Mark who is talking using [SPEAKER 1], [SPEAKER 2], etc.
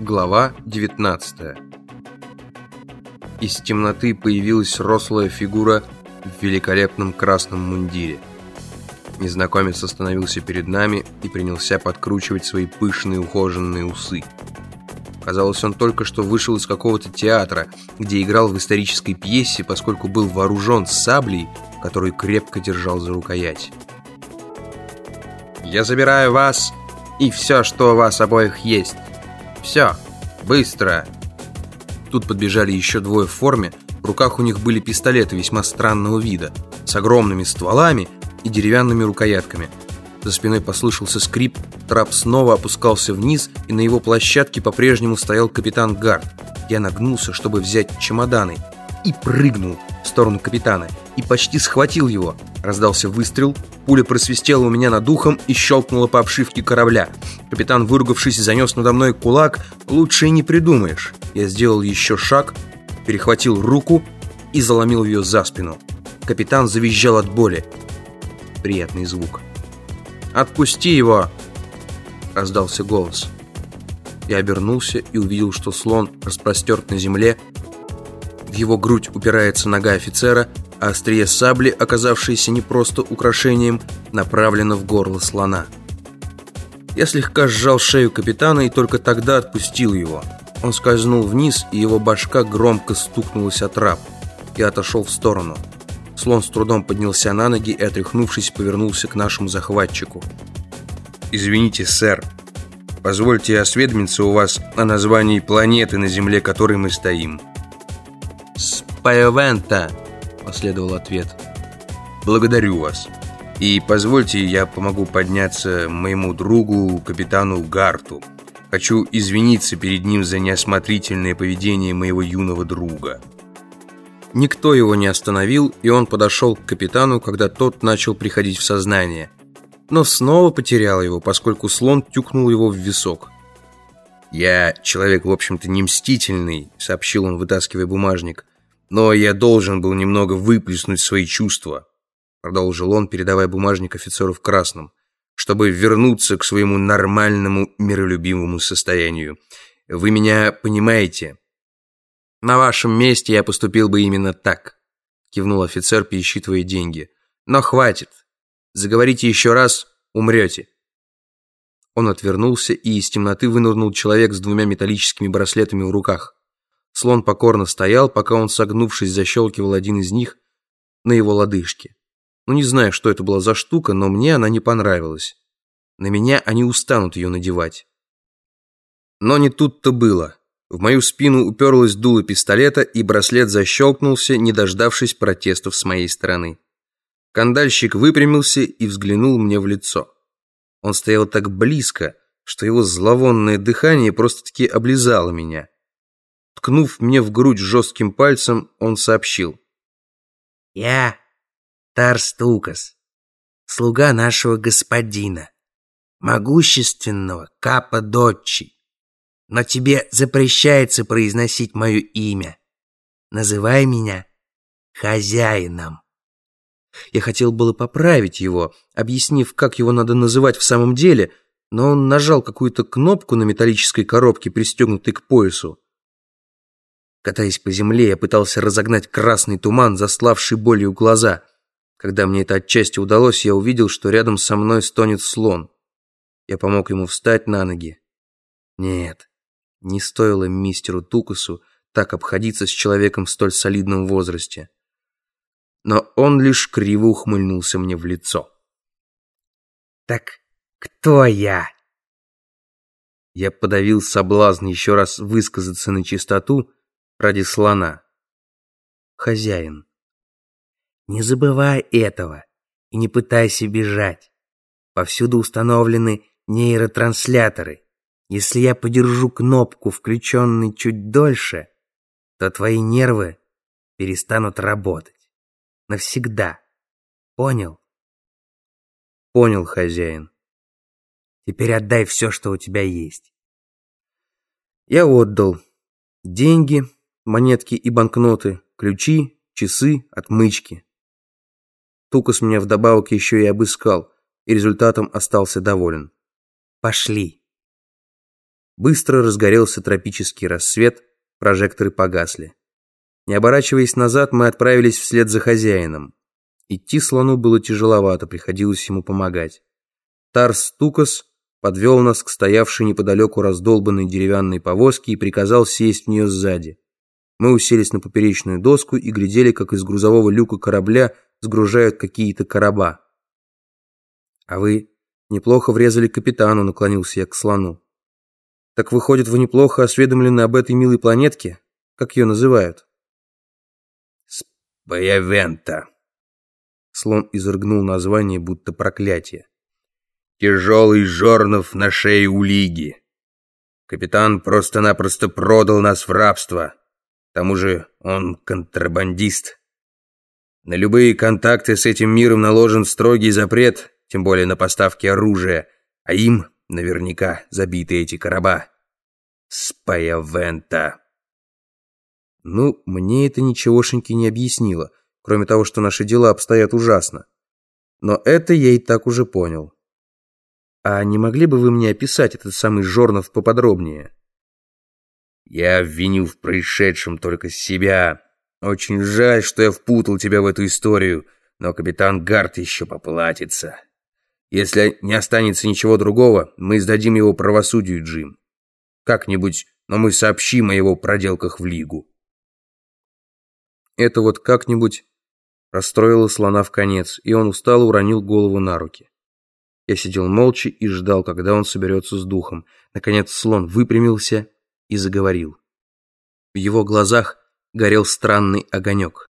[SPEAKER 1] Глава 19 Из темноты появилась рослая фигура в великолепном красном мундире. Незнакомец остановился перед нами и принялся подкручивать свои пышные ухоженные усы. Казалось, он только что вышел из какого-то театра, где играл в исторической пьесе, поскольку был вооружен саблей, которую крепко держал за рукоять. «Я забираю вас и все, что у вас обоих есть. Все, быстро!» Тут подбежали еще двое в форме, в руках у них были пистолеты весьма странного вида, с огромными стволами и деревянными рукоятками. За спиной послышался скрип, трап снова опускался вниз, и на его площадке по-прежнему стоял капитан Гард. Я нагнулся, чтобы взять чемоданы, и прыгнул в сторону капитана, и почти схватил его. Раздался выстрел, пуля просвистела у меня над духом и щелкнула по обшивке корабля. Капитан, выругавшись, занес надо мной кулак. Лучше и не придумаешь. Я сделал еще шаг, перехватил руку и заломил ее за спину. Капитан завизжал от боли. Приятный звук. «Отпусти его!» Раздался голос. Я обернулся и увидел, что слон распростерт на земле. В его грудь упирается нога офицера, острие сабли, оказавшееся не просто украшением, направлено в горло слона. Я слегка сжал шею капитана и только тогда отпустил его. Он скользнул вниз, и его башка громко стукнулась о трап. Я отошел в сторону. Слон с трудом поднялся на ноги и, отряхнувшись, повернулся к нашему захватчику. «Извините, сэр. Позвольте осведомиться у вас о названии планеты, на Земле которой мы стоим».
[SPEAKER 2] «Спайовента», — последовал ответ.
[SPEAKER 1] «Благодарю вас. И позвольте, я помогу подняться моему другу, капитану Гарту. Хочу извиниться перед ним за неосмотрительное поведение моего юного друга». Никто его не остановил, и он подошел к капитану, когда тот начал приходить в сознание. Но снова потерял его, поскольку слон тюкнул его в висок. «Я человек, в общем-то, не мстительный», — сообщил он, вытаскивая бумажник. «Но я должен был немного выплеснуть свои чувства», — продолжил он, передавая бумажник офицеру в красном, «чтобы вернуться к своему нормальному, миролюбивому состоянию. Вы меня понимаете?» «На вашем месте я поступил бы именно так», — кивнул офицер, пересчитывая деньги. «Но хватит. Заговорите еще раз, умрете». Он отвернулся, и из темноты вынырнул человек с двумя металлическими браслетами в руках. Слон покорно стоял, пока он, согнувшись, защелкивал один из них на его лодыжке. Ну, не знаю, что это была за штука, но мне она не понравилась. На меня они устанут ее надевать. Но не тут-то было. В мою спину уперлась дуло пистолета, и браслет защелкнулся, не дождавшись протестов с моей стороны. Кандальщик выпрямился и взглянул мне в лицо. Он стоял так близко, что его зловонное дыхание просто-таки облизало меня. Ткнув мне в грудь жестким пальцем, он сообщил.
[SPEAKER 3] «Я Тарстукас, слуга нашего господина, могущественного Капа Дочи но тебе запрещается произносить мое имя. Называй меня хозяином».
[SPEAKER 1] Я хотел было поправить его, объяснив, как его надо называть в самом деле, но он нажал какую-то кнопку на металлической коробке, пристегнутой к поясу. Катаясь по земле, я пытался разогнать красный туман, заславший болью глаза. Когда мне это отчасти удалось, я увидел, что рядом со мной стонет слон. Я помог ему встать на ноги. Нет, не стоило мистеру Тукасу так обходиться с человеком в столь солидном возрасте. Но он лишь криво ухмыльнулся мне в лицо.
[SPEAKER 3] «Так кто я?»
[SPEAKER 1] Я подавил соблазн еще раз высказаться на чистоту ради слона. Хозяин.
[SPEAKER 3] «Не забывай этого и не пытайся бежать. Повсюду установлены нейротрансляторы. Если я подержу кнопку, включенной чуть дольше, то твои нервы перестанут работать. Навсегда. Понял?
[SPEAKER 1] Понял, хозяин.
[SPEAKER 3] Теперь отдай все, что у тебя есть.
[SPEAKER 1] Я отдал. Деньги, монетки и банкноты, ключи, часы, отмычки. Тукас меня вдобавок еще и обыскал, и результатом остался доволен.
[SPEAKER 3] Пошли.
[SPEAKER 2] Быстро разгорелся тропический рассвет, прожекторы погасли. Не оборачиваясь назад, мы отправились вслед за хозяином. Идти слону было тяжеловато, приходилось ему помогать. Тарс Тукас подвел нас к стоявшей неподалеку раздолбанной деревянной повозке и приказал сесть в нее сзади. Мы уселись на поперечную доску и глядели, как из грузового люка корабля сгружают какие-то короба. «А вы неплохо врезали капитану», — наклонился я к слону. «Так выходит, вы неплохо осведомлены об этой милой планетке? Как ее называют?»
[SPEAKER 1] «Спаявента».
[SPEAKER 2] Слон изрыгнул название, будто проклятие.
[SPEAKER 1] «Тяжелый жорнов на шее у Лиги. Капитан просто-напросто продал нас в рабство. Тому же он контрабандист. На любые контакты с этим миром наложен строгий запрет, тем более на поставки оружия, а им наверняка забиты эти короба. Спаявента.
[SPEAKER 2] Ну, мне это ничегошеньки не объяснило, кроме того, что наши дела обстоят ужасно. Но это я и так уже понял. А не могли бы вы мне описать этот самый Жорнов поподробнее?
[SPEAKER 1] Я виню в происшедшем только себя. Очень жаль, что я впутал тебя в эту историю, но капитан Гарт еще поплатится. Если не останется ничего другого, мы сдадим его правосудию, Джим. Как-нибудь, но мы сообщим о его проделках в Лигу.
[SPEAKER 2] Это вот как-нибудь расстроило слона в конец, и он устало уронил голову на руки. Я сидел молча и ждал, когда он соберется с духом. Наконец слон выпрямился и заговорил. В его глазах горел странный огонек.